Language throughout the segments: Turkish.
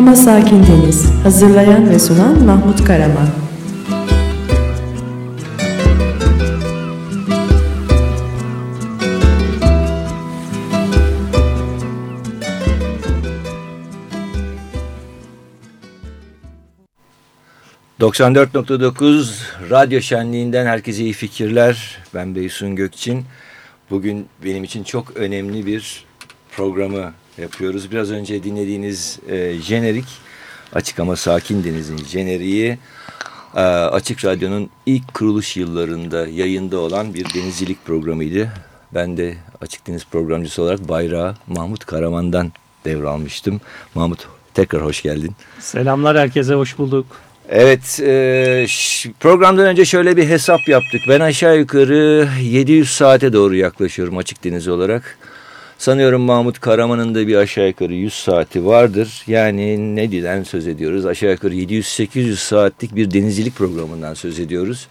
Ama sakin deniz. Hazırlayan ve sunan Mahmut Karaman. ...94.9 Radyo Şenliği'nden herkese iyi fikirler. Ben Beysun Gökçin. Bugün benim için çok önemli bir programı yapıyoruz. Biraz önce dinlediğiniz e, jenerik Açık ama Sakin Deniz'in jeneriği e, Açık Radyo'nun ilk kuruluş yıllarında yayında olan bir denizcilik programıydı. Ben de Açık Deniz programcısı olarak bayrağı Mahmut Karaman'dan devralmıştım. Mahmut tekrar hoş geldin. Selamlar herkese hoş bulduk. Evet e, programdan önce şöyle bir hesap yaptık. Ben aşağı yukarı 700 saate doğru yaklaşıyorum açık deniz olarak. Sanıyorum Mahmut Karaman'ın da bir aşağı yukarı 100 saati vardır. Yani ne diden söz ediyoruz? Aşağı yukarı 700-800 saatlik bir denizcilik programından söz ediyoruz.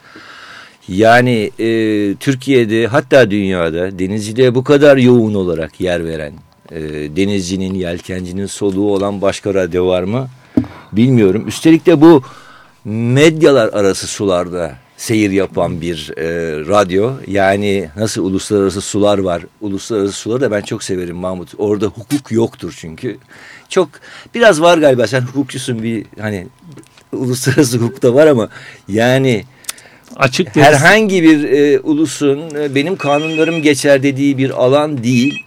Yani e, Türkiye'de hatta dünyada denizciliğe bu kadar yoğun olarak yer veren, e, denizcinin, yelkencinin soluğu olan başka radyo var mı? Bilmiyorum. Üstelik de bu medyalar arası sularda seyir yapan bir e, radyo. Yani nasıl uluslararası sular var. Uluslararası suları da ben çok severim Mahmut. Orada hukuk yoktur çünkü. Çok biraz var galiba sen hukukçusun bir hani uluslararası hukukta var ama yani açık deniz. herhangi bir e, ulusun e, benim kanunlarım geçer dediği bir alan değil.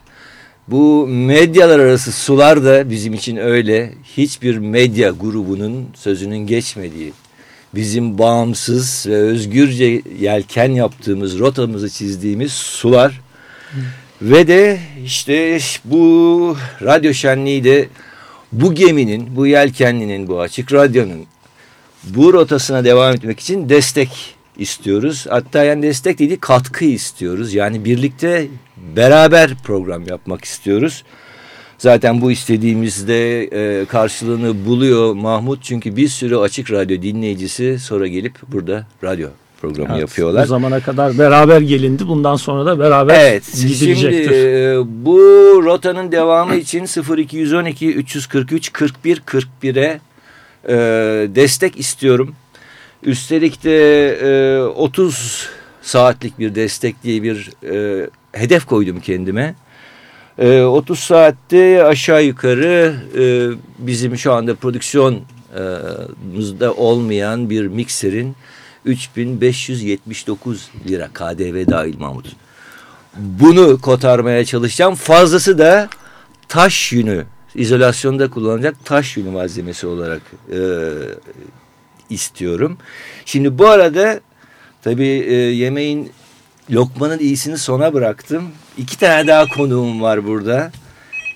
Bu medyalar arası sular da bizim için öyle. Hiçbir medya grubunun sözünün geçmediği bizim bağımsız ve özgürce yelken yaptığımız, rotamızı çizdiğimiz sular. Hı. Ve de işte bu radyo şenliği de bu geminin, bu yelkenlinin, bu açık radyonun bu rotasına devam etmek için destek istiyoruz. Hatta yani destek değil katkı istiyoruz. Yani birlikte beraber program yapmak istiyoruz. Zaten bu istediğimizde e, karşılığını buluyor Mahmut. Çünkü bir sürü açık radyo dinleyicisi sonra gelip burada radyo programı evet, yapıyorlar. Bu zamana kadar beraber gelindi. Bundan sonra da beraber evet, gidilecektir. Şimdi e, bu rotanın devamı için 0212 343 41 41'e e, destek istiyorum. Üstelik de e, 30 saatlik bir destek diye bir e, hedef koydum kendime. E, ee, 30 saatte aşağı yukarı e, bizim şu anda prodüksiyonumuzda olmayan bir mikserin 3579 lira KDV dahil Mahmut. Bunu kotarmaya çalışacağım. Fazlası da taş yünü, izolasyonda kullanacak taş yünü malzemesi olarak e, istiyorum. Şimdi bu arada tabii e, yemeğin lokmanın iyisini sona bıraktım. İki tane daha konuğum var burada.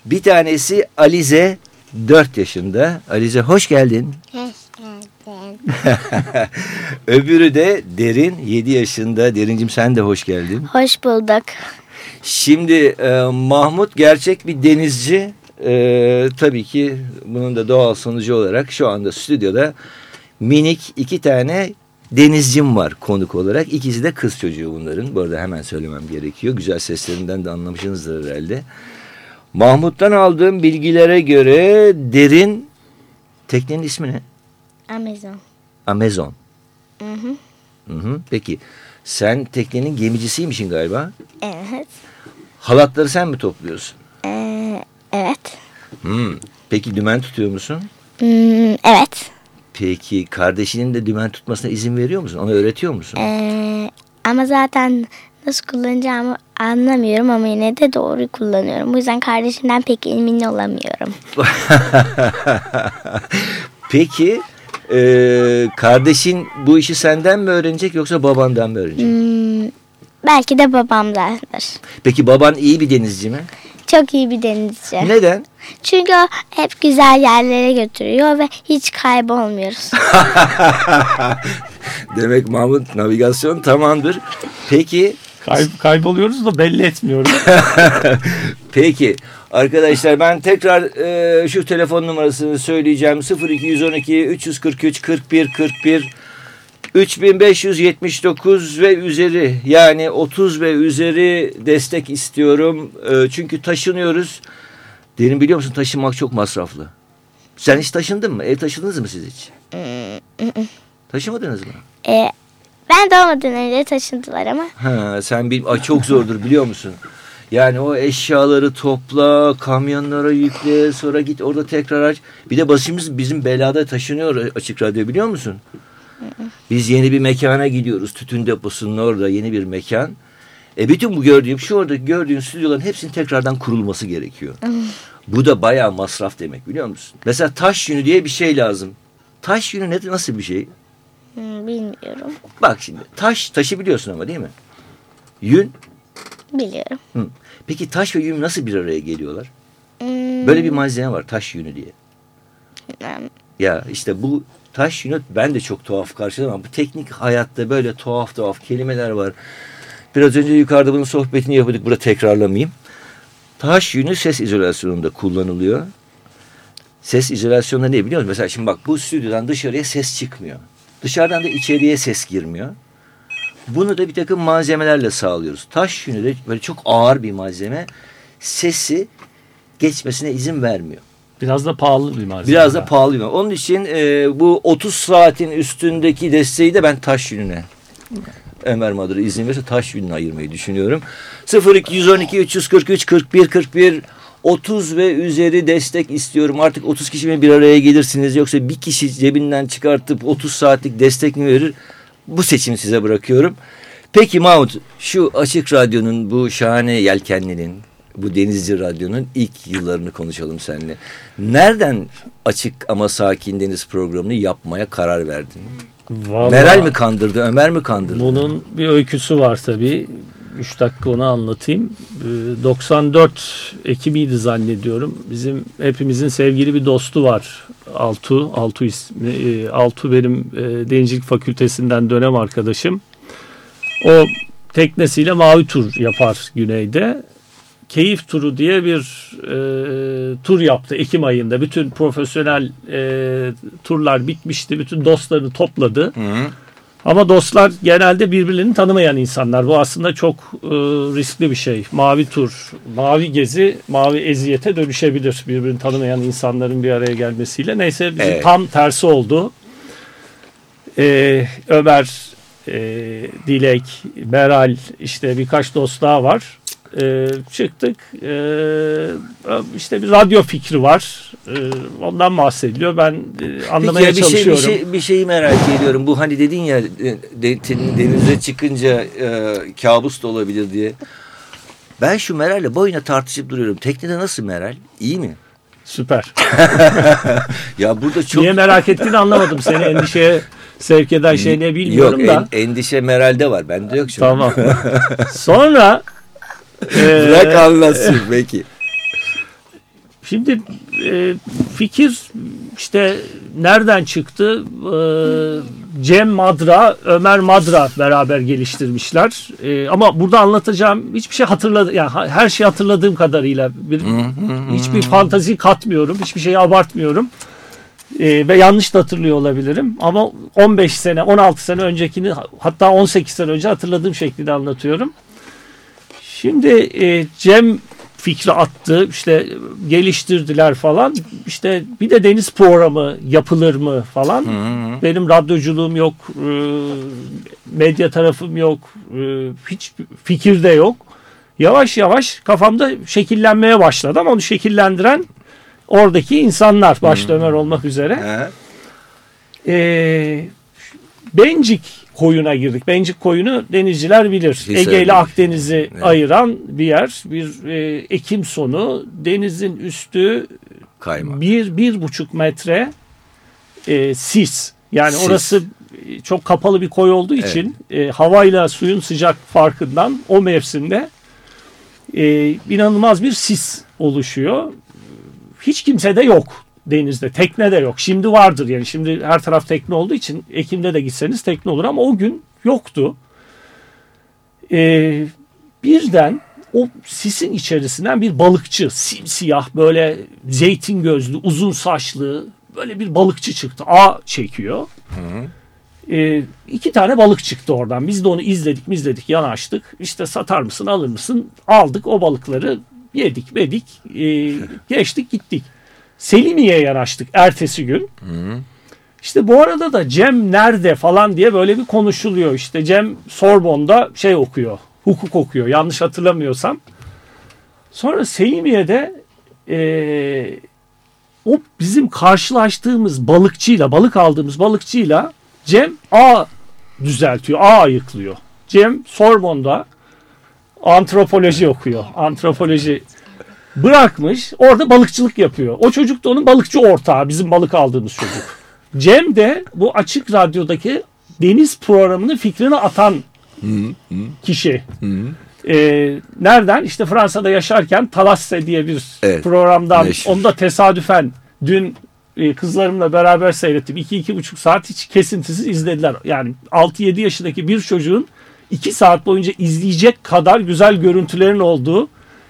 Bir tanesi Alize 4 yaşında. Alize hoş geldin. Hoş geldin. Öbürü de Derin 7 yaşında. Derincim sen de hoş geldin. Hoş bulduk. Şimdi e, Mahmut gerçek bir denizci. E, tabii ki bunun da doğal sonucu olarak şu anda stüdyoda minik iki tane denizcim var konuk olarak. İkisi de kız çocuğu bunların. Bu arada hemen söylemem gerekiyor. Güzel seslerinden de anlamışsınızdır herhalde. Mahmut'tan aldığım bilgilere göre derin teknenin ismi ne? Amazon. Amazon. Hı hı. Hı hı. Peki sen teknenin gemicisiymişsin galiba. Evet. Halatları sen mi topluyorsun? Ee, evet. Hmm. Peki dümen tutuyor musun? Hmm, evet. Peki kardeşinin de dümen tutmasına izin veriyor musun? Ona öğretiyor musun? Ee, ama zaten nasıl kullanacağımı anlamıyorum ama yine de doğru kullanıyorum. Bu yüzden kardeşimden pek emin olamıyorum. Peki e, kardeşin bu işi senden mi öğrenecek yoksa babandan mı öğrenecek? Hmm, belki de babamdandır. Peki baban iyi bir denizci mi? Çok iyi bir denizci. Neden? Çünkü o hep güzel yerlere götürüyor ve hiç kaybolmuyoruz. Demek Mahmut navigasyon tamamdır. Peki. Kay kayboluyoruz da belli etmiyoruz. Peki. Arkadaşlar ben tekrar e, şu telefon numarasını söyleyeceğim. 0212 343 41 41 3579 ve üzeri yani 30 ve üzeri destek istiyorum. E, çünkü taşınıyoruz. Derin biliyor musun taşınmak çok masraflı. Sen hiç taşındın mı? Ev taşındınız mı siz hiç? Taşımadınız mı? E, ben doğmadan önce taşındılar ama. Ha, sen bir ay çok zordur biliyor musun? Yani o eşyaları topla, kamyonlara yükle, sonra git orada tekrar aç. Bir de başımız bizim belada taşınıyor açık radyo biliyor musun? Biz yeni bir mekana gidiyoruz. Tütün deposunun orada yeni bir mekan. E bütün bu gördüğüm, şu orada gördüğün stüdyoların hepsinin tekrardan kurulması gerekiyor. bu da bayağı masraf demek biliyor musun? Mesela taş yünü diye bir şey lazım. Taş yünü ne, nasıl bir şey? Hmm, bilmiyorum. Bak şimdi taş, taşı biliyorsun ama değil mi? Yün Biliyorum. Hı. Peki taş ve yün nasıl bir araya geliyorlar? Hmm, Böyle bir malzeme var taş yünü diye. bilmem. Ya işte bu taş yünü ben de çok tuhaf karşıladım ama bu teknik hayatta böyle tuhaf tuhaf kelimeler var. Biraz önce yukarıda bunun sohbetini yapıyorduk. Burada tekrarlamayayım. Taş yünü ses izolasyonunda kullanılıyor. Ses izolasyonunda ne biliyor musun? Mesela şimdi bak bu stüdyodan dışarıya ses çıkmıyor. Dışarıdan da içeriye ses girmiyor. Bunu da bir takım malzemelerle sağlıyoruz. Taş yünü de böyle çok ağır bir malzeme. Sesi geçmesine izin vermiyor. Biraz da pahalı bir malzeme. Biraz da pahalı. bir- Onun için e, bu 30 saatin üstündeki desteği de ben taş yününe Ömer Madır'a izin verirse taş yününe ayırmayı düşünüyorum. 0212 343 41 41 30 ve üzeri destek istiyorum. Artık 30 kişi mi bir araya gelirsiniz yoksa bir kişi cebinden çıkartıp 30 saatlik destek mi verir? Bu seçimi size bırakıyorum. Peki Mahmut şu Açık Radyo'nun bu şahane yelkenlinin bu Denizci Radyo'nun ilk yıllarını konuşalım seninle. Nereden Açık ama Sakin Deniz programını yapmaya karar verdin? Vallahi Meral mi kandırdı, Ömer mi kandırdı? Bunun bir öyküsü var tabii. 3 dakika onu anlatayım. Ee, 94 Ekim'iydi zannediyorum. Bizim hepimizin sevgili bir dostu var. Altu. Altu ismi. e, Altu benim e, Denizcilik Fakültesinden dönem arkadaşım. O teknesiyle mavi tur yapar güneyde. Keyif turu diye bir e, tur yaptı Ekim ayında. Bütün profesyonel e, turlar bitmişti. Bütün dostlarını topladı. Hı. Ama dostlar genelde birbirlerini tanımayan insanlar. Bu aslında çok e, riskli bir şey. Mavi tur, mavi gezi, mavi eziyete dönüşebilir birbirini tanımayan insanların bir araya gelmesiyle. Neyse bizim Evet. tam tersi oldu. E, Ömer, e, Dilek, Meral işte birkaç dost daha var. E, çıktık. E, işte bir radyo fikri var. E, ondan bahsediliyor. Ben e, anlamaya Peki ya bir, şey, bir, çalışıyorum. şey, bir şeyi merak ediyorum. Bu hani dedin ya de- de- denize çıkınca e, kabus da olabilir diye. Ben şu Meral'le boyuna tartışıp duruyorum. Teknede nasıl Meral? İyi mi? Süper. Ya burada çok... Niye merak ettiğini anlamadım. Seni endişeye sevk eden şey ne bilmiyorum Yok da. en- endişe Meral'de var. Bende yok şu. Tamam. Sonra e, Bırak anlatsın peki. şimdi e, fikir işte nereden çıktı? E, Cem Madra, Ömer Madra beraber geliştirmişler. E, ama burada anlatacağım hiçbir şey hatırladı yani her şeyi hatırladığım kadarıyla bir hiçbir fantazi katmıyorum, hiçbir şeyi abartmıyorum. E, ve yanlış da hatırlıyor olabilirim. Ama 15 sene, 16 sene öncekini hatta 18 sene önce hatırladığım şekilde anlatıyorum. Şimdi e, Cem fikri attı, işte geliştirdiler falan. İşte bir de deniz programı yapılır mı falan. Benim radyoculuğum yok, e, medya tarafım yok, e, hiç fikir de yok. Yavaş yavaş kafamda şekillenmeye başladı ama onu şekillendiren oradaki insanlar başta Ömer olmak üzere. Ha? Ee, Bencik koyuna girdik. Bencik koyunu denizciler bilir. Ege ile. Akdeniz'i Evet. ayıran bir yer. Bir e, Ekim sonu denizin üstü Kayma. bir, bir buçuk metre e, sis. Yani Sis. orası e, çok kapalı bir koy olduğu için e, havayla suyun sıcak farkından o mevsimde e, inanılmaz bir sis oluşuyor. Hiç kimse de yok denizde. Tekne de yok. Şimdi vardır yani. Şimdi her taraf tekne olduğu için Ekim'de de gitseniz tekne olur ama o gün yoktu. E, birden o sisin içerisinden bir balıkçı simsiyah böyle zeytin gözlü uzun saçlı böyle bir balıkçı çıktı. A çekiyor. Ee, iki tane balık çıktı oradan. Biz de onu izledik izledik yanaştık. İşte satar mısın alır mısın? Aldık o balıkları yedik medik e, geçtik gittik. Selimiye'ye yanaştık ertesi gün. İşte bu arada da Cem nerede falan diye böyle bir konuşuluyor. İşte Cem Sorbon'da şey okuyor, hukuk okuyor yanlış hatırlamıyorsam. Sonra Selimiye'de eee, o bizim karşılaştığımız balıkçıyla, balık aldığımız balıkçıyla Cem A düzeltiyor, A ayıklıyor. Cem Sorbon'da antropoloji okuyor. Antropoloji bırakmış. Orada balıkçılık yapıyor. O çocuk da onun balıkçı ortağı. Bizim balık aldığımız çocuk. Cem de bu açık radyodaki deniz programının fikrini atan kişi. Ee, nereden? İşte Fransa'da yaşarken Talasse diye bir Evet, programdan meşhur. onu da tesadüfen dün e, kızlarımla beraber seyrettim. 2-2,5 saat hiç kesintisiz izlediler. Yani 6-7 yaşındaki bir çocuğun 2 saat boyunca izleyecek kadar güzel görüntülerin olduğu,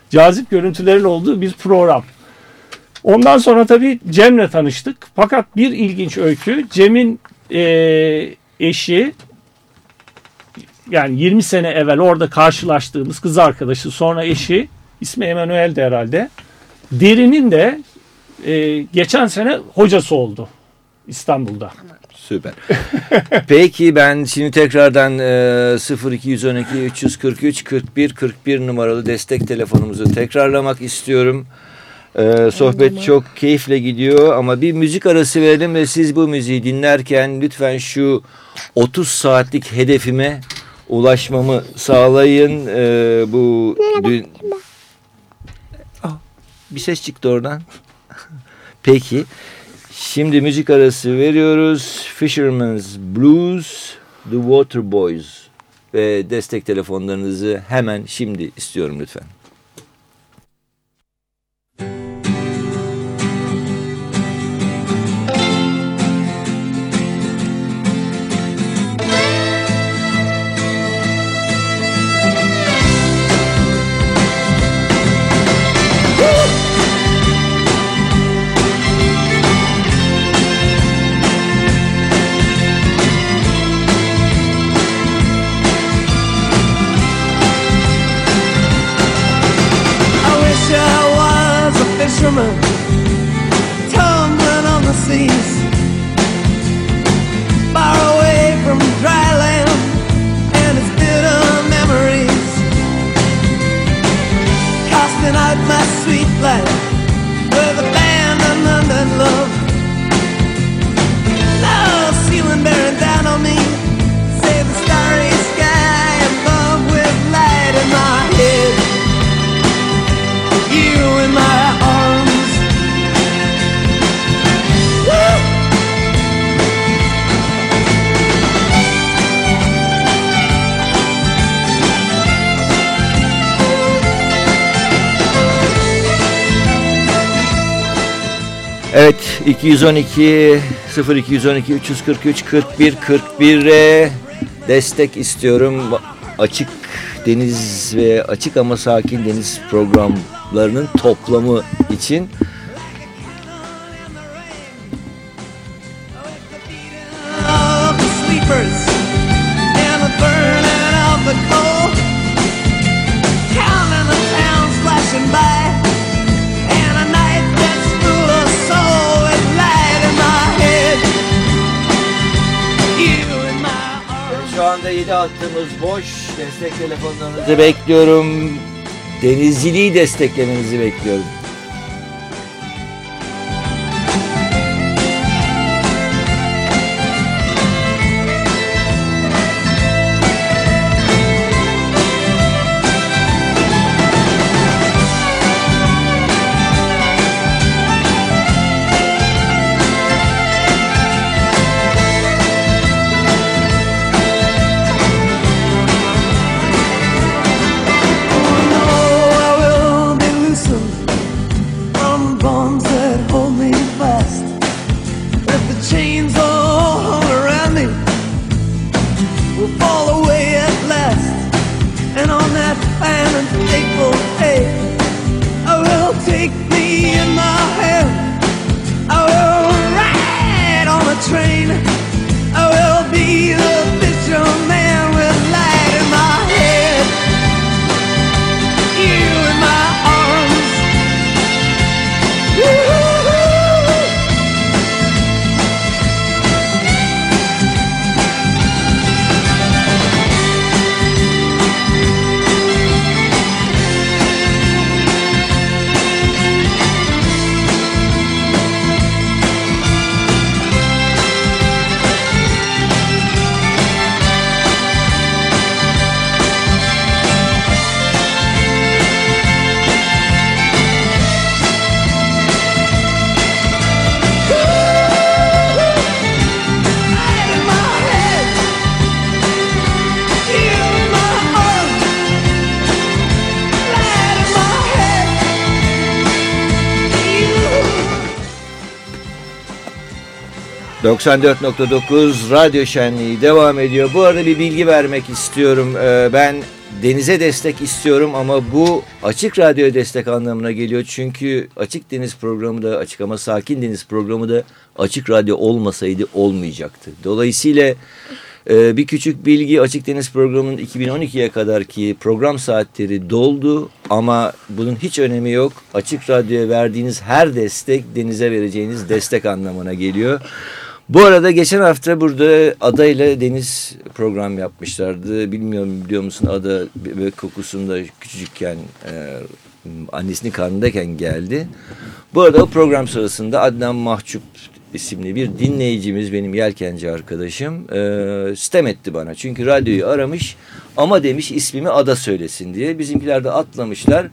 cazip görüntülerin olduğu bir program. Ondan sonra tabii Cem'le tanıştık. Fakat bir ilginç öykü. Cem'in e, eşi yani 20 sene evvel orada karşılaştığımız kız arkadaşı sonra eşi ismi Emanuel'di herhalde. Derinin de e, geçen sene hocası oldu İstanbul'da. Süper. Peki ben şimdi tekrardan e, 0212 343 41 41 numaralı destek telefonumuzu tekrarlamak istiyorum. E, sohbet çok keyifle gidiyor ama bir müzik arası verelim ve siz bu müziği dinlerken lütfen şu 30 saatlik hedefime ulaşmamı sağlayın. E, bu dün... Ah, bir ses çıktı oradan. Peki. Şimdi müzik arası veriyoruz. Fisherman's Blues, The Water Boys ve destek telefonlarınızı hemen şimdi istiyorum lütfen. 212 0212 343 41 41'e destek istiyorum. Açık deniz ve açık ama sakin deniz programlarının toplamı için. 7 hattımız boş. Destek telefonlarınızı bekliyorum. Denizciliği desteklemenizi bekliyorum. 94.9 Radyo Şenliği devam ediyor. Bu arada bir bilgi vermek istiyorum. Ee, ben denize destek istiyorum ama bu açık radyoya destek anlamına geliyor. Çünkü açık deniz programı da açık ama sakin deniz programı da açık radyo olmasaydı olmayacaktı. Dolayısıyla e, bir küçük bilgi açık deniz programının 2012'ye kadarki program saatleri doldu ama bunun hiç önemi yok. Açık radyoya verdiğiniz her destek denize vereceğiniz destek anlamına geliyor. Bu arada geçen hafta burada Ada ile Deniz program yapmışlardı. Bilmiyorum biliyor musun Ada bebek kokusunda küçücükken e, annesinin karnındayken geldi. Bu arada o program sırasında Adnan Mahcup isimli bir dinleyicimiz benim yelkenci arkadaşım e, sitem etti bana. Çünkü radyoyu aramış ama demiş ismimi Ada söylesin diye. Bizimkiler de atlamışlar.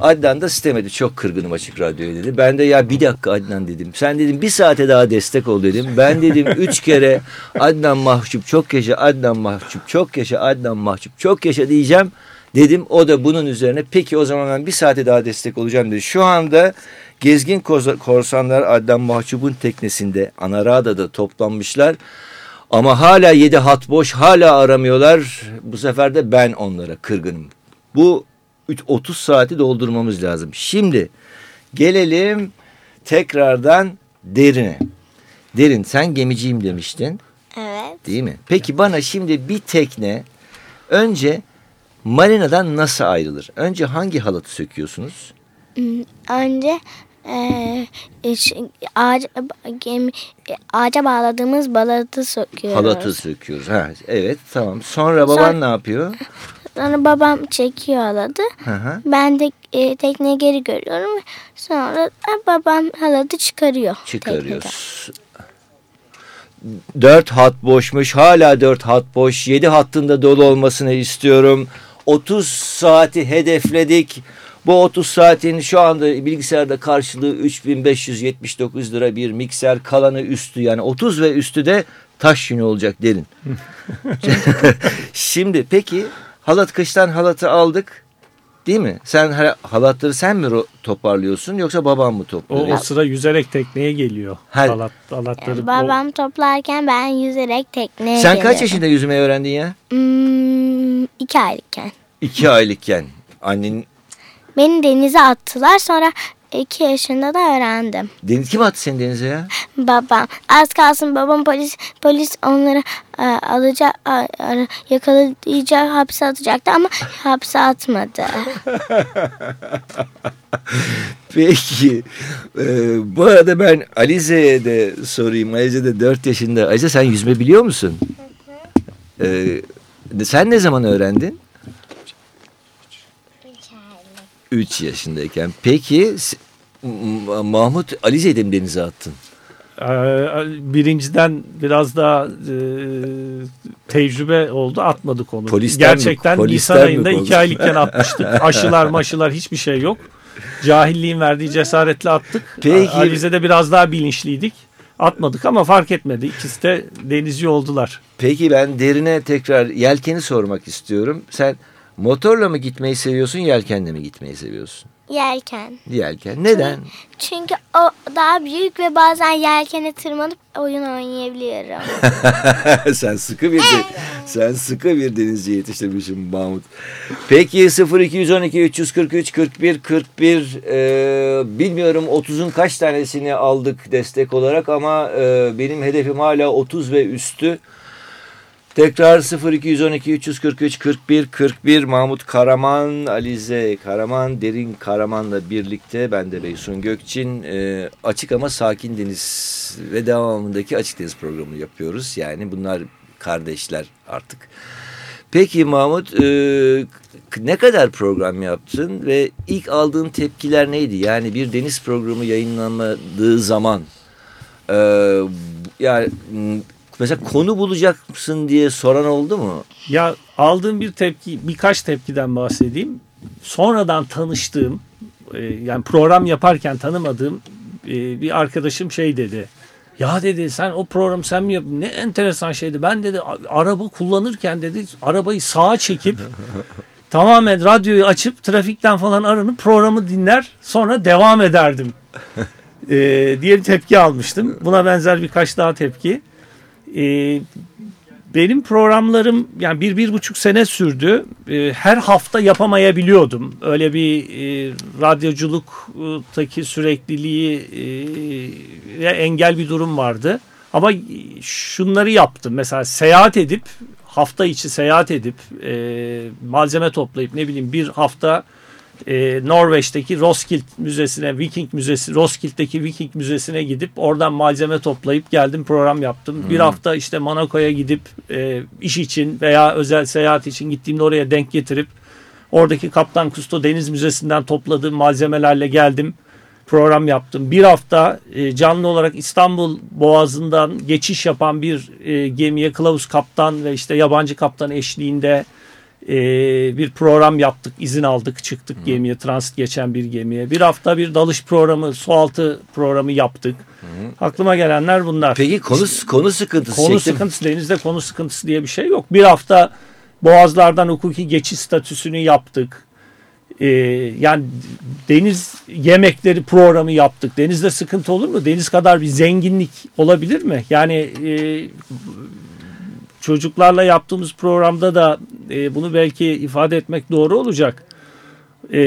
Adnan da sistemedi. Çok kırgınım açık radyoya dedi. Ben de ya bir dakika Adnan dedim. Sen dedim bir saate daha destek ol dedim. Ben dedim üç kere Adnan mahcup çok yaşa Adnan mahcup çok yaşa Adnan mahcup çok yaşa diyeceğim. Dedim o da bunun üzerine peki o zaman ben bir saate daha destek olacağım dedi. Şu anda gezgin korsanlar Adnan Mahcup'un teknesinde Anarada'da toplanmışlar. Ama hala yedi hat boş hala aramıyorlar. Bu sefer de ben onlara kırgınım. Bu 30 saati doldurmamız lazım. Şimdi gelelim tekrardan derine. Derin sen gemiciyim demiştin. Evet. Değil mi? Peki bana şimdi bir tekne önce marinadan nasıl ayrılır? Önce hangi halatı söküyorsunuz? Hmm, önce e, ağaca, gemi, ağaca bağladığımız balatı söküyoruz. Halatı söküyoruz. Ha, evet tamam. Sonra baban Sonra- ne yapıyor? Sonra babam çekiyor halatı. Hı hı. Ben de e, tekneye geri görüyorum. Sonra da babam halatı çıkarıyor. tekneden. Çıkarıyoruz. Dört hat boşmuş. Hala dört hat boş. Yedi hattında dolu olmasını istiyorum. 30 saati hedefledik. Bu 30 saatin şu anda bilgisayarda karşılığı 3579 lira bir mikser. Kalanı üstü yani 30 ve üstü de taş yünü olacak derin. Şimdi peki halat kıştan halatı aldık. Değil mi? Sen ha- halatları sen mi toparlıyorsun yoksa baban mı O, topluyor? o sıra yüzerek tekneye geliyor. Her- Halat, halatları. Yani babam toplarken ben yüzerek tekneye Sen kaç geliyorum. yaşında yüzmeyi öğrendin ya? Hmm, iki aylıkken. İki aylıkken. Annen Beni denize attılar sonra iki yaşında da öğrendim. deniz kim attı seni denize ya? Babam az kalsın babam polis polis onları e, alacak a- yakalayacak hapse atacaktı ama hapse atmadı. Peki. Ee, bu arada ben Alize'ye de sorayım. Alize de 4 yaşında. Alize sen yüzme biliyor musun? Ee, sen ne zaman öğrendin? 3 yaşındayken. Peki Mahmut Alize'yi de mi denize attın? Ee, birinciden biraz daha e, tecrübe oldu atmadık onu. Polisten mi- Gerçekten polisten Nisan mi ayında iki aylıkken atmıştık. Aşılar maşılar hiçbir şey yok. Cahilliğin verdiği cesaretle attık. Peki. Alize'de biraz daha bilinçliydik. Atmadık ama fark etmedi. İkisi de denizci oldular. Peki ben derine tekrar yelkeni sormak istiyorum. Sen motorla mı gitmeyi seviyorsun, yelkenle mi gitmeyi seviyorsun? Yelken. Yelken. Neden? Çünkü o daha büyük ve bazen yelkene tırmanıp oyun oynayabiliyorum. sen sıkı bir de- sen sıkı bir denizci yetiştirmişsin Mahmut. Peki 0212 343 41 41 e, bilmiyorum 30'un kaç tanesini aldık destek olarak ama e, benim hedefim hala 30 ve üstü. Tekrar 0212 343 41 41 Mahmut Karaman, Alize Karaman, Derin Karaman'la birlikte ben de Beysun Gökçin e, açık ama sakin deniz ve devamındaki açık deniz programını yapıyoruz. Yani bunlar kardeşler artık. Peki Mahmut e, ne kadar program yaptın ve ilk aldığın tepkiler neydi? Yani bir deniz programı yayınlanmadığı zaman e, yani mesela konu bulacak mısın diye soran oldu mu? Ya aldığım bir tepki, birkaç tepkiden bahsedeyim. Sonradan tanıştığım, e, yani program yaparken tanımadığım e, bir arkadaşım şey dedi. Ya dedi sen o program sen mi yap? Ne enteresan şeydi. Ben dedi araba kullanırken dedi arabayı sağa çekip tamamen radyoyu açıp trafikten falan aranıp programı dinler sonra devam ederdim. E, diye bir tepki almıştım. Buna benzer birkaç daha tepki. E, benim programlarım yani bir, bir buçuk sene sürdü. E, her hafta yapamayabiliyordum. Öyle bir e, radyoculuktaki sürekliliği e, engel bir durum vardı. Ama şunları yaptım. Mesela seyahat edip hafta içi seyahat edip e, malzeme toplayıp ne bileyim bir hafta e, Norveç'teki Roskilde Müzesi'ne, Viking Müzesi, Roskilde'deki Viking Müzesi'ne gidip oradan malzeme toplayıp geldim program yaptım. Hmm. Bir hafta işte Monaco'ya gidip e, iş için veya özel seyahat için gittiğimde oraya denk getirip oradaki Kaptan Kusto Deniz Müzesi'nden topladığım malzemelerle geldim. Program yaptım. Bir hafta e, canlı olarak İstanbul Boğazı'ndan geçiş yapan bir e, gemiye kılavuz kaptan ve işte yabancı kaptan eşliğinde e, bir program yaptık, izin aldık, çıktık Hı. gemiye, transit geçen bir gemiye. Bir hafta bir dalış programı, sualtı programı yaptık. Hı. Aklıma gelenler bunlar. Peki konu konu sıkıntısı. Konu çektim. sıkıntısı, denizde konu sıkıntısı diye bir şey yok. Bir hafta boğazlardan hukuki geçiş statüsünü yaptık. Ee, yani deniz yemekleri programı yaptık. Denizde sıkıntı olur mu? Deniz kadar bir zenginlik olabilir mi? Yani e, çocuklarla yaptığımız programda da e, bunu belki ifade etmek doğru olacak. E,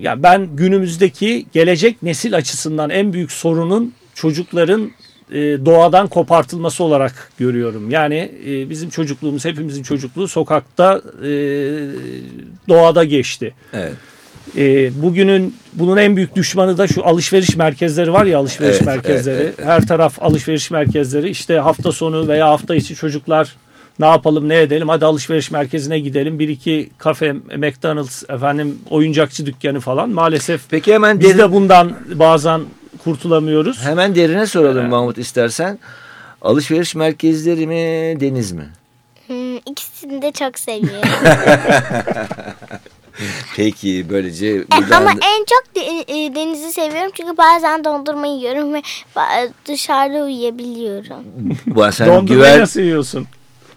ya ben günümüzdeki gelecek nesil açısından en büyük sorunun çocukların e, doğadan kopartılması olarak görüyorum. Yani e, bizim çocukluğumuz, hepimizin çocukluğu sokakta, e, doğada geçti. Evet. E, bugünün bunun en büyük düşmanı da şu alışveriş merkezleri var ya alışveriş evet, merkezleri. Evet, evet. Her taraf alışveriş merkezleri. İşte hafta sonu veya hafta içi çocuklar ne yapalım ne edelim hadi alışveriş merkezine gidelim. Bir iki kafe, McDonald's, efendim oyuncakçı dükkanı falan. Maalesef Peki hemen biz derin, de bundan bazen kurtulamıyoruz. Hemen derine soralım ee, Mahmut istersen. Alışveriş merkezleri mi deniz mi? Hmm, ikisini de çok seviyorum. Peki böylece e, buradan... Ama en çok e, denizi seviyorum çünkü bazen dondurma yiyorum ve dışarıda uyuyabiliyorum. Dondurmayı güver... nasıl yiyorsun?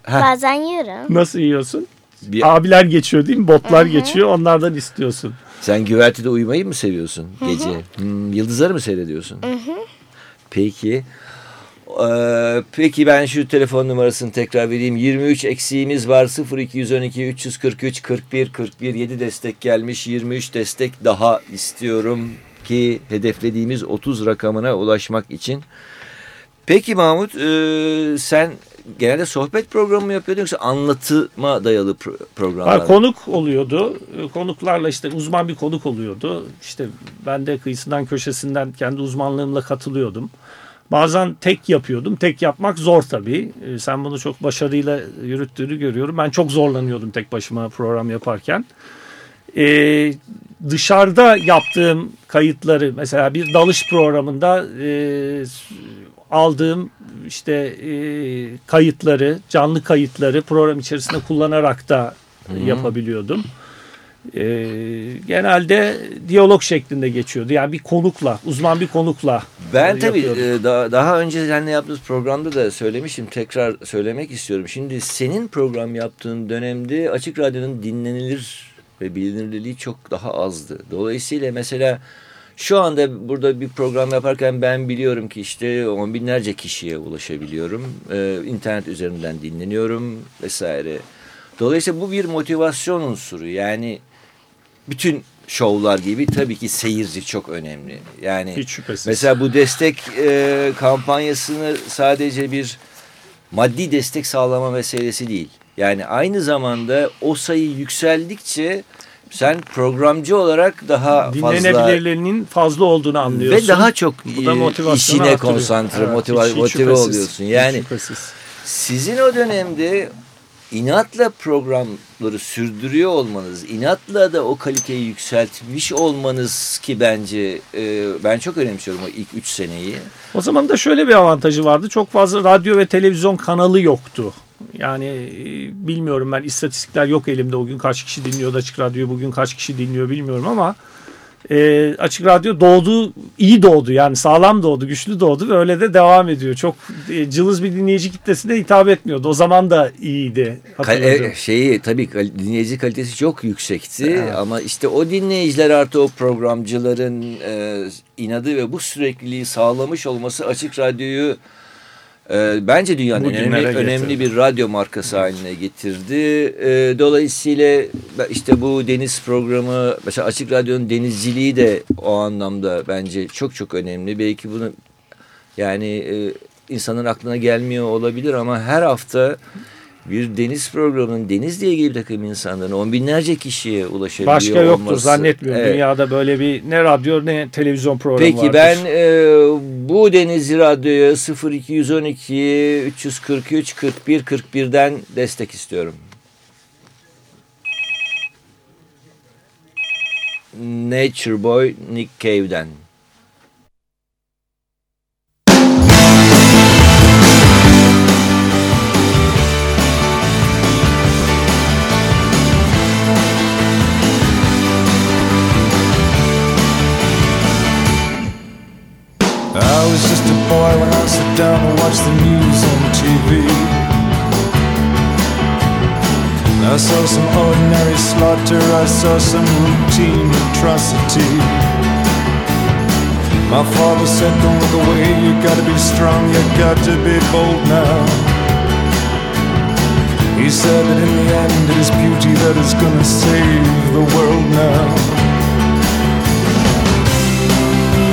Heh. Bazen yiyorum. Nasıl yiyorsun? Bir... Abiler geçiyor değil mi? Botlar Hı -hı. geçiyor. Onlardan istiyorsun. Sen güvertede uyumayı mı seviyorsun gece? Hı -hı. Hmm, yıldızları mı seyrediyorsun? Hı -hı. Peki. Ee, peki ben şu telefon numarasını tekrar vereyim. 23 eksiğimiz var. 0212 343 41 41 7 destek gelmiş. 23 destek daha istiyorum ki hedeflediğimiz 30 rakamına ulaşmak için. Peki Mahmut e, sen genelde sohbet programı mı yapıyordun yoksa anlatıma dayalı pro programlar mı? Konuk oluyordu. Konuklarla işte uzman bir konuk oluyordu. İşte ben de kıyısından köşesinden kendi uzmanlığımla katılıyordum. Bazen tek yapıyordum. Tek yapmak zor tabii. Ee, sen bunu çok başarıyla yürüttüğünü görüyorum. Ben çok zorlanıyordum tek başıma program yaparken. Ee, dışarıda yaptığım kayıtları mesela bir dalış programında e, aldığım işte e, kayıtları, canlı kayıtları program içerisinde kullanarak da Hı-hı. yapabiliyordum. E, genelde diyalog şeklinde geçiyordu. Yani bir konukla, uzman bir konukla Ben tabii e, daha, daha önce seninle yaptığımız programda da söylemiştim. Tekrar söylemek istiyorum. Şimdi senin program yaptığın dönemde Açık Radyo'nun dinlenilir ve bilinirliği çok daha azdı. Dolayısıyla mesela şu anda burada bir program yaparken ben biliyorum ki işte on binlerce kişiye ulaşabiliyorum. Ee, internet üzerinden dinleniyorum vesaire. Dolayısıyla bu bir motivasyon unsuru. Yani bütün şovlar gibi tabii ki seyirci çok önemli. Yani Hiç şüphesiz. mesela bu destek e, kampanyasını sadece bir maddi destek sağlama meselesi değil. Yani aynı zamanda o sayı yükseldikçe sen programcı olarak daha. Dinlenebilirliğinin fazla olduğunu anlıyorsun. Ve daha çok işine konsantre, evet, hiç, hiç motive oluyorsun. Yani sizin o dönemde inatla programları sürdürüyor olmanız, inatla da o kaliteyi yükseltmiş olmanız ki bence e, ben çok önemsiyorum o ilk üç seneyi. O zaman da şöyle bir avantajı vardı. Çok fazla radyo ve televizyon kanalı yoktu. Yani e, bilmiyorum ben istatistikler yok elimde o gün kaç kişi dinliyor da açık radyo bugün kaç kişi dinliyor bilmiyorum ama e, Açık Radyo doğdu, iyi doğdu yani sağlam doğdu, güçlü doğdu ve öyle de devam ediyor. Çok e, cılız bir dinleyici kitlesine hitap etmiyordu. O zaman da iyiydi. Kal- e, şeyi tabii dinleyici kalitesi çok yüksekti ama işte o dinleyiciler artı o programcıların e, inadı ve bu sürekliliği sağlamış olması Açık Radyo'yu e, bence dünyanın önemli, Bugünlere önemli getirdi. bir radyo markası haline getirdi. E, dolayısıyla işte bu deniz programı mesela Açık Radyo'nun denizciliği de o anlamda bence çok çok önemli. Belki bunu yani e, insanın aklına gelmiyor olabilir ama her hafta bir deniz programının denizle ilgili bir takım insanların on binlerce kişiye ulaşabiliyor Başka yoktur olması. zannetmiyorum. Evet. Dünyada böyle bir ne radyo ne televizyon programı Peki vardır. ben e, bu Denizli Radyo'ya 0212 343 41 41'den destek istiyorum. Nature Boy Nick Cave'den. Saw some routine atrocity. My father said, Don't look away, you gotta be strong, you got to be bold now. He said that in the end it is beauty that is gonna save the world now.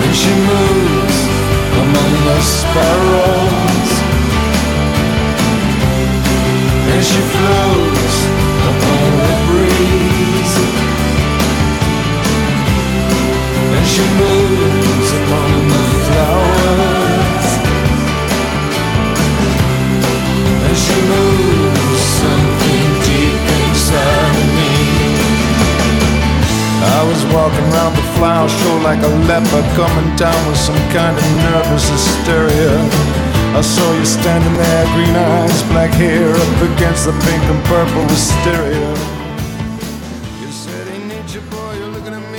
And she moves among the sparrows And she floats walking round the flower show like a leper coming down with some kind of nervous hysteria. I saw you standing there, green eyes, black hair, up against the pink and purple hysteria.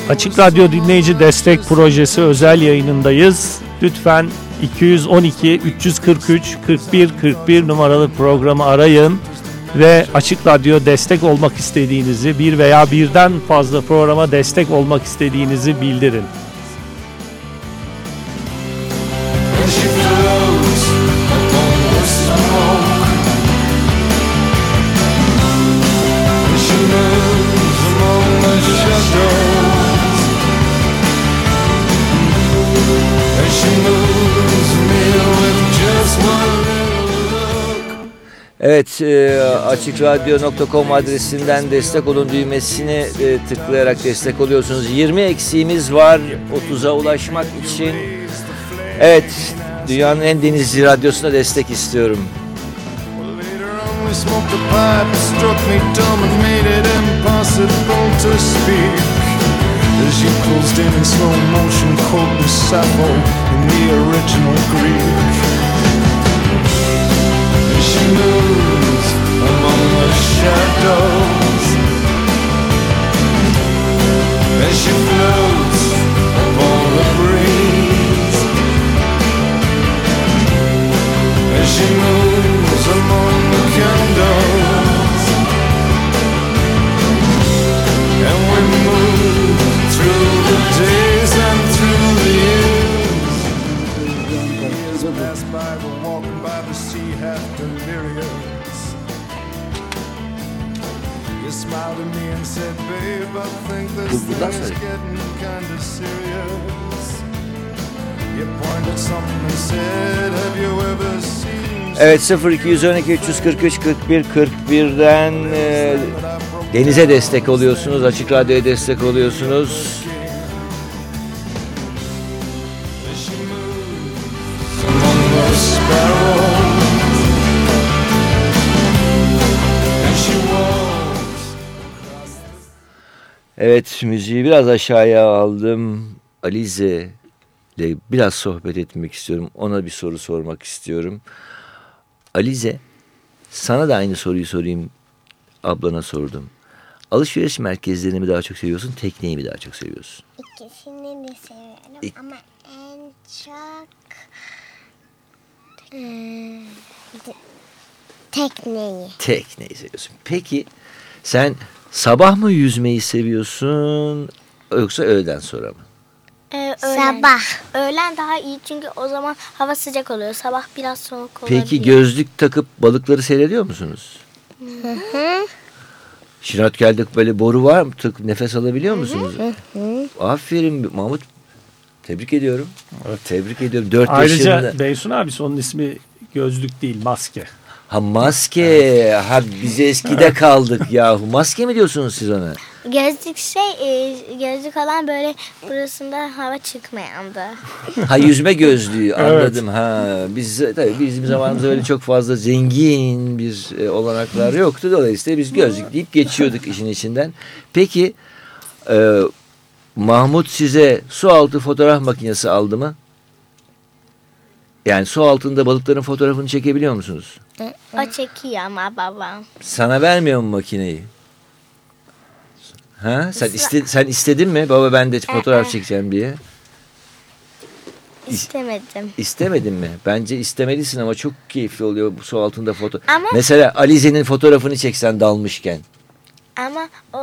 Açık Radyo Dinleyici Destek Projesi özel yayınındayız. Lütfen 212 343 41 41 numaralı programı arayın ve Açık Radyo destek olmak istediğinizi, bir veya birden fazla programa destek olmak istediğinizi bildirin. Evet e, açıkradyo.com adresinden destek olun düğmesini e, tıklayarak destek oluyorsunuz. 20 eksiğimiz var 30'a ulaşmak için. Evet dünyanın en denizci radyosuna destek istiyorum. As you closed in in slow motion, quote the Sappho in the original Greek. Shadows. And she floats upon the breeze. And she moves you ever seen Evet 0212 343 41 41'den e, denize destek oluyorsunuz. Açık Radyo'ya destek oluyorsunuz. Evet müziği biraz aşağıya aldım. Alize ile biraz sohbet etmek istiyorum. Ona bir soru sormak istiyorum. Alize sana da aynı soruyu sorayım. Ablana sordum. alışveriş merkezlerini mi daha çok seviyorsun, tekneyi mi daha çok seviyorsun? İkisini de seviyorum İk- ama en çok de- tekneyi. Tekneyi seviyorsun. Peki sen sabah mı yüzmeyi seviyorsun yoksa öğleden sonra mı? Ee, Sabah. Öğlen daha iyi çünkü o zaman hava sıcak oluyor. Sabah biraz soğuk olabiliyor. Peki gözlük takıp balıkları seyrediyor musunuz? Şinotkel'de böyle boru var mı? Tık, nefes alabiliyor musunuz? Aferin Mahmut. Tebrik ediyorum. Tebrik ediyorum. 4 Ayrıca yaşında. Beysun abisi onun ismi gözlük değil maske. Ha maske. Ha biz eskide kaldık yahu. Maske mi diyorsunuz siz ona? Gözlük şey, e, gözlük olan böyle burasında hava çıkmayandı. Ha yüzme gözlüğü anladım ha. Biz tabii bizim zamanımızda öyle çok fazla zengin bir e, olanaklar yoktu. Dolayısıyla biz gözlük deyip geçiyorduk işin içinden. Peki e, Mahmut size su altı fotoğraf makinesi aldı mı? Yani su altında balıkların fotoğrafını çekebiliyor musunuz? O çekiyor ama babam. Sana vermiyor mu makineyi? Ha? Sen, iste, sen istedin mi? Baba ben de fotoğraf çekeceğim diye. İstemedim. İstemedin mi? Bence istemelisin ama çok keyifli oluyor bu su altında foto. Ama- Mesela Alize'nin fotoğrafını çeksen dalmışken. Ama o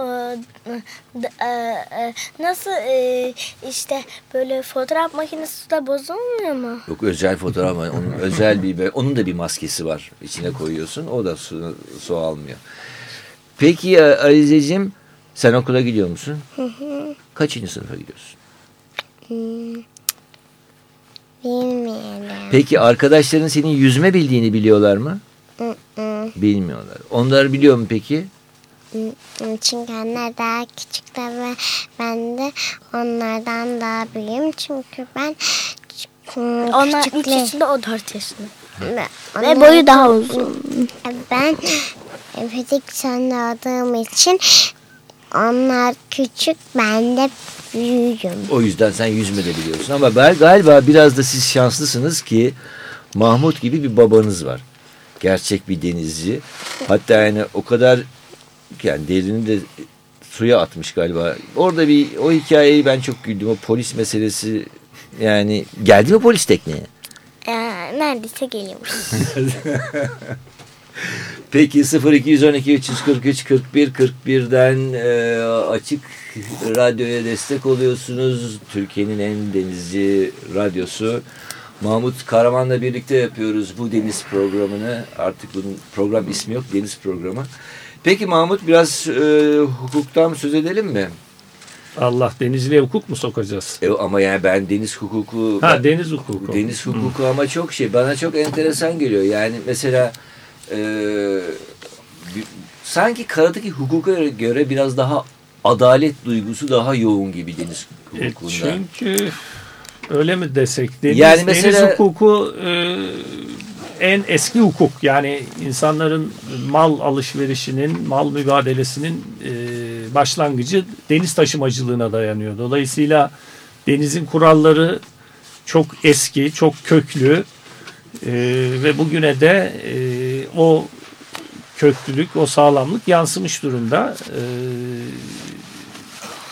e, e, nasıl e, işte böyle fotoğraf makinesi suda bozulmuyor mu? Yok özel fotoğraf. Onun özel bir onun da bir maskesi var. İçine koyuyorsun. O da su, su almıyor. Peki Alize'cim sen okula gidiyor musun? Kaçıncı sınıfa gidiyorsun? Bilmiyorum. Peki arkadaşların senin yüzme bildiğini biliyorlar mı? Bilmiyorlar. Onlar biliyor mu peki? Çünkü onlar daha küçükler ve ben de onlardan daha büyüğüm. Çünkü ben onlar 3 yaşında o 4 yaşında. Ve boyu daha uzun. Ben fiziksel olduğum için onlar küçük ben de büyüğüm. O yüzden sen yüzme de biliyorsun. Ama ben galiba biraz da siz şanslısınız ki Mahmut gibi bir babanız var. Gerçek bir denizci. Hatta yani o kadar yani derini de suya atmış galiba. Orada bir o hikayeyi ben çok güldüm. O polis meselesi yani geldi mi polis tekneye? Ee, neredeyse geliyormuş. Peki 0212 343 41 41'den e, açık radyoya destek oluyorsunuz. Türkiye'nin en denizci radyosu. Mahmut Karaman'la birlikte yapıyoruz bu deniz programını. Artık bunun program ismi yok deniz programı. Peki Mahmut biraz e, hukuktan söz edelim mi? Allah denizliğe hukuk mu sokacağız? E, ama yani ben deniz hukuku... Ha ben- deniz hukuku. Deniz hukuku ama çok şey bana çok enteresan geliyor. Yani mesela e, sanki karadaki hukuka göre biraz daha adalet duygusu daha yoğun gibi deniz E, hukukunda. çünkü öyle mi desek? Deniz, Yani mesela- deniz hukuku e, en eski hukuk. Yani insanların mal alışverişinin, mal mübadelesinin e, başlangıcı deniz taşımacılığına dayanıyor. Dolayısıyla denizin kuralları çok eski, çok köklü e, ve bugüne de e, o köklülük, o sağlamlık yansımış durumda. E,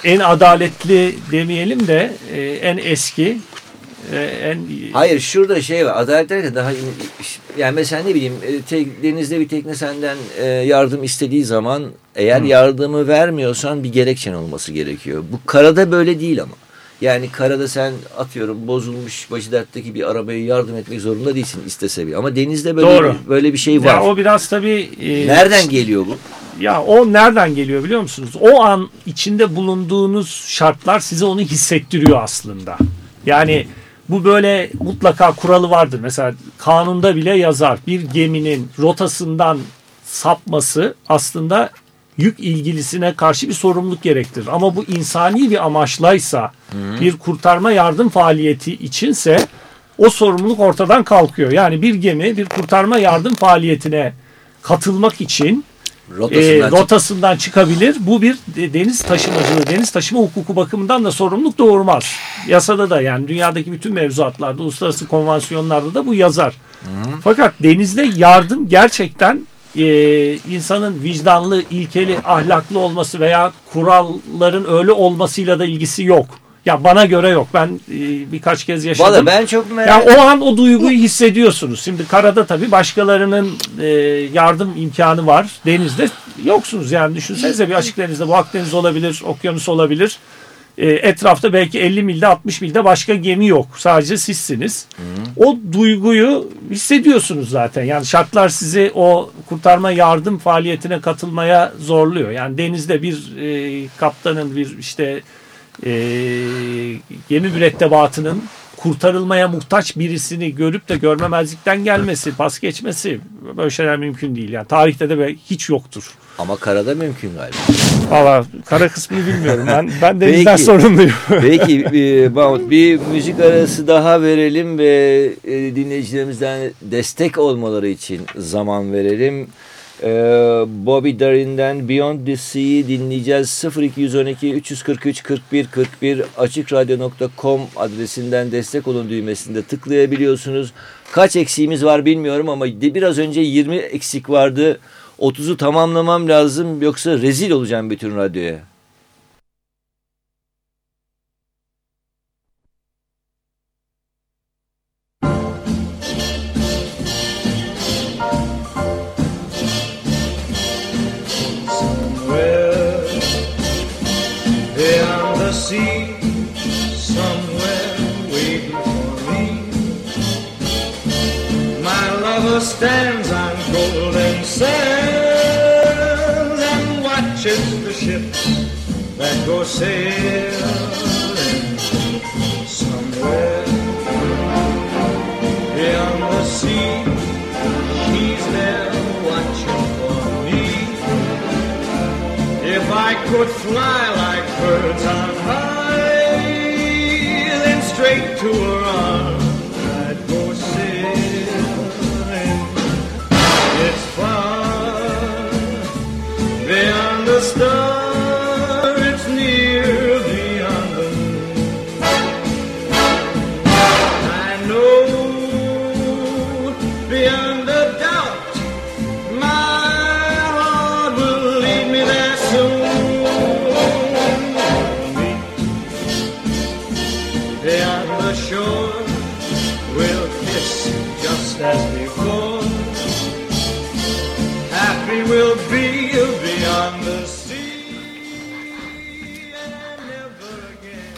en adaletli demeyelim de e, en eski, e, en Hayır şurada şey var. Adalet derken daha yani mesela ne bileyim e, tek, denizde bir tekne senden e, yardım istediği zaman eğer yardımı vermiyorsan bir gerekçen olması gerekiyor. Bu karada böyle değil ama. Yani karada sen atıyorum bozulmuş başı dertteki bir arabaya yardım etmek zorunda değilsin istese bile. Ama denizde böyle Doğru. bir, böyle bir şey var. Ya o biraz tabii e, Nereden geliyor bu? Ya o nereden geliyor biliyor musunuz? O an içinde bulunduğunuz şartlar size onu hissettiriyor aslında. Yani bu böyle mutlaka kuralı vardır. Mesela kanunda bile yazar. Bir geminin rotasından sapması aslında yük ilgilisine karşı bir sorumluluk gerektirir. Ama bu insani bir amaçlaysa, bir kurtarma yardım faaliyeti içinse o sorumluluk ortadan kalkıyor. Yani bir gemi bir kurtarma yardım faaliyetine katılmak için Rotasından e, çık- rotasından çıkabilir. Bu bir de- deniz taşımacılığı, deniz taşıma hukuku bakımından da sorumluluk doğurmaz. Yasada da yani dünyadaki bütün mevzuatlarda, uluslararası konvansiyonlarda da bu yazar. Fakat denizde yardım gerçekten e, insanın vicdanlı, ilkeli, ahlaklı olması veya kuralların öyle olmasıyla da ilgisi yok. Ya bana göre yok. Ben e, birkaç kez yaşadım. Valla ben çok merak Yani o an o duyguyu hissediyorsunuz. Şimdi karada tabii başkalarının e, yardım imkanı var. Denizde yoksunuz. Yani düşünsenize bir açık denizde bu Akdeniz olabilir, okyanus olabilir. E, etrafta belki 50 milde 60 milde başka gemi yok. Sadece sizsiniz. O duyguyu hissediyorsunuz zaten. Yani şartlar sizi o kurtarma yardım faaliyetine katılmaya zorluyor. Yani denizde bir e, kaptanın bir işte e, gemi mürettebatının kurtarılmaya muhtaç birisini görüp de görmemezlikten gelmesi, pas geçmesi böyle şeyler mümkün değil. Yani tarihte de hiç yoktur. Ama karada mümkün galiba. Valla kara kısmını bilmiyorum. Ben ben denizden Peki. sorumluyum. Peki bir, Mahmut, bir müzik arası daha verelim ve e, dinleyicilerimizden destek olmaları için zaman verelim. Ee, Bobby Darin'den Beyond the Sea'yi dinleyeceğiz. 0212 343 41 41 açıkradyo.com adresinden destek olun düğmesinde tıklayabiliyorsunuz. Kaç eksiğimiz var bilmiyorum ama biraz önce 20 eksik vardı. 30'u tamamlamam lazım yoksa rezil olacağım bütün radyoya. Sands and watches the ships that go sailing. Somewhere beyond the sea, she's there watching for me. If I could fly like birds on high, then straight to her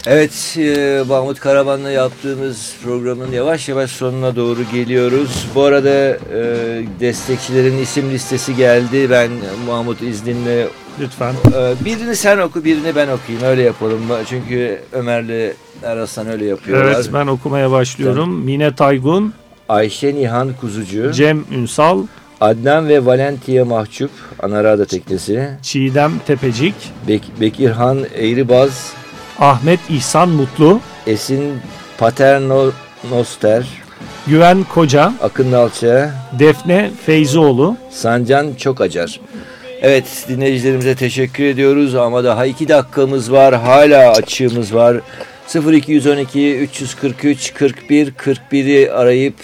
Evet, e, Mahmut Karaman'la yaptığımız programın yavaş yavaş sonuna doğru geliyoruz. Bu arada e, destekçilerin isim listesi geldi. Ben Mahmut izninle Lütfen. e, birini sen oku, birini ben okuyayım. Öyle yapalım. Çünkü Ömer'le Eraslan öyle yapıyorlar. Evet ben okumaya başlıyorum. Mine Taygun, Ayşe Nihan Kuzucu, Cem Ünsal, Adnan ve Valentia Mahcup, Anarada Teknesi, Çiğdem Tepecik, Bek- Bekirhan Eğribaz, Ahmet İhsan Mutlu, Esin Paternoster, Güven Koca, Akın Nalça, Defne Feyzoğlu, Sancan çok acar. Evet dinleyicilerimize teşekkür ediyoruz ama daha iki dakikamız var. Hala açığımız var. 0212 343 41 41'i arayıp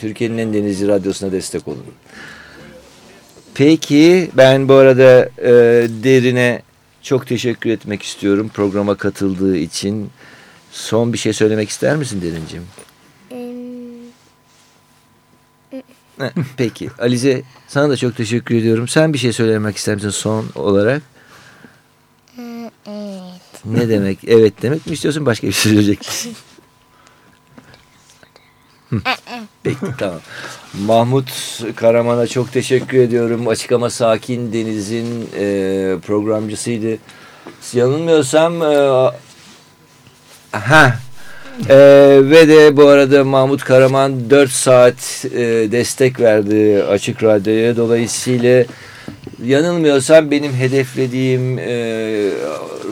Türkiye'nin en denizli radyosuna destek olun. Peki ben bu arada e, Derin'e çok teşekkür etmek istiyorum programa katıldığı için. Son bir şey söylemek ister misin Derin'cim? Peki Alize sana da çok teşekkür ediyorum. Sen bir şey söylemek ister misin son olarak? Evet. Ne demek? Evet demek mi istiyorsun başka bir şey söyleyecek misin? Peki tamam. Mahmut Karaman'a çok teşekkür ediyorum. Açık ama Sakin Deniz'in e, programcısıydı. Yanılmıyorsam e, ha e, ve de bu arada Mahmut Karaman 4 saat e, destek verdi Açık Radyo'ya. Dolayısıyla yanılmıyorsam benim hedeflediğim e,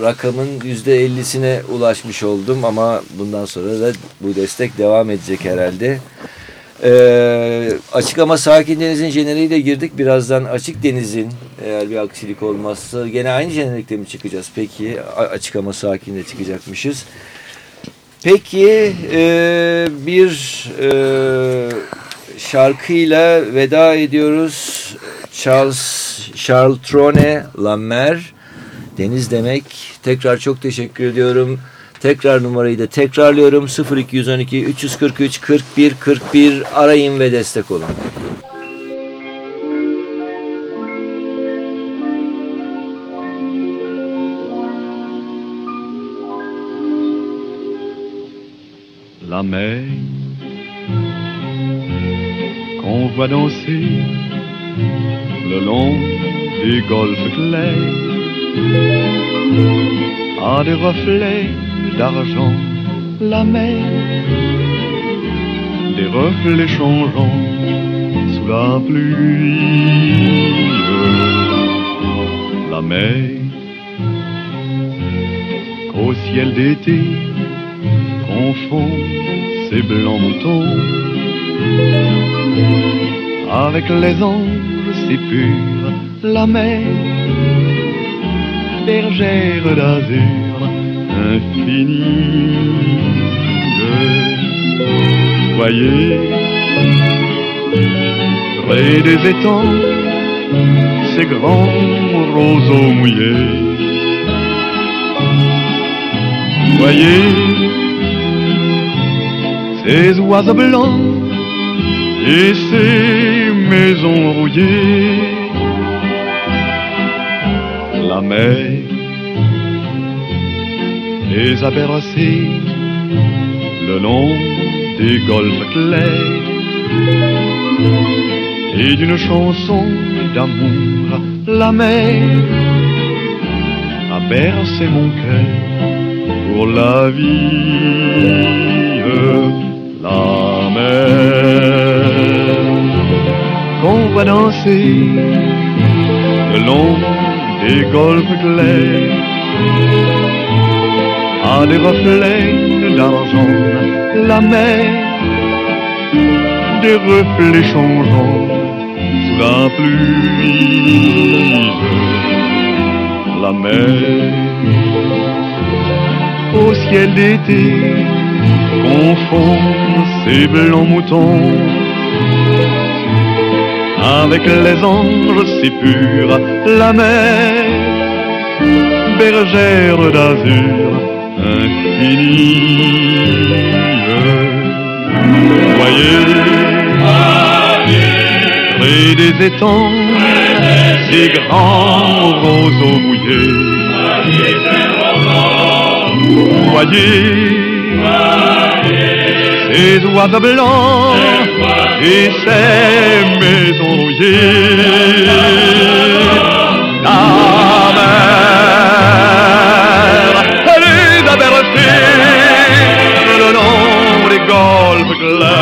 rakamın %50'sine ulaşmış oldum ama bundan sonra da bu destek devam edecek herhalde. E, açık ama sakin denizin jeneriğiyle girdik. Birazdan açık denizin eğer bir aksilik olmazsa gene aynı jenerikte mi çıkacağız? Peki açık ama sakin de çıkacakmışız. Peki e, bir e, şarkıyla veda ediyoruz. Charles Charltrone Lammer Deniz demek. Tekrar çok teşekkür ediyorum. Tekrar numarayı da tekrarlıyorum. 0212 343 41 41 arayın ve destek olun. La qu'on voit danser le long des golfes clairs a des reflets d'argent la mer, des reflets changeants sous la pluie. La mer, qu'au ciel d'été confond ses blancs moutons avec les anges si purs, la mer, bergère d'azur infinie. Voyez, près des étangs, ces grands roseaux mouillés. Voyez, ces oiseaux blancs et ces maisons rouillées. La mer les a bercés le long des golfes clairs et d'une chanson d'amour la mer a bercé mon cœur pour la vie la mer va danser le long des golfes clairs. À des reflets d'argent la mer des reflets changeants sous la pluie. La mer au ciel d'été confond ses blancs moutons avec les anges si purs la mer bergère d'azur infinie. Voyez près des étangs ces grands roseaux mouillés. Voyez ces oiseaux blancs et ces maisons rouillées. La mer, elle les a bercés le long des golfes clairs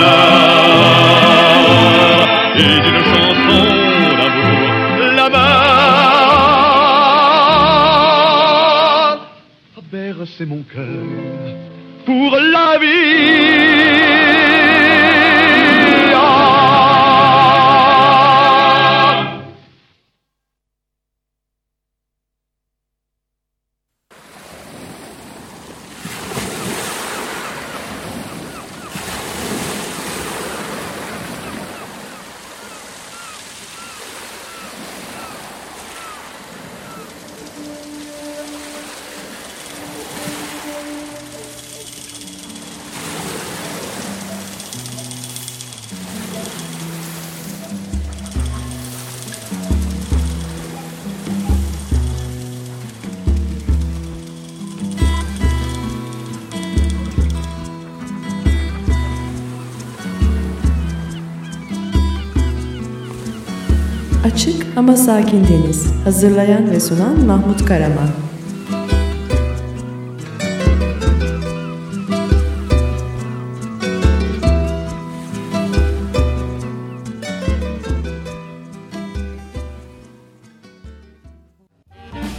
sakin deniz. Hazırlayan ve sunan Mahmut Karaman.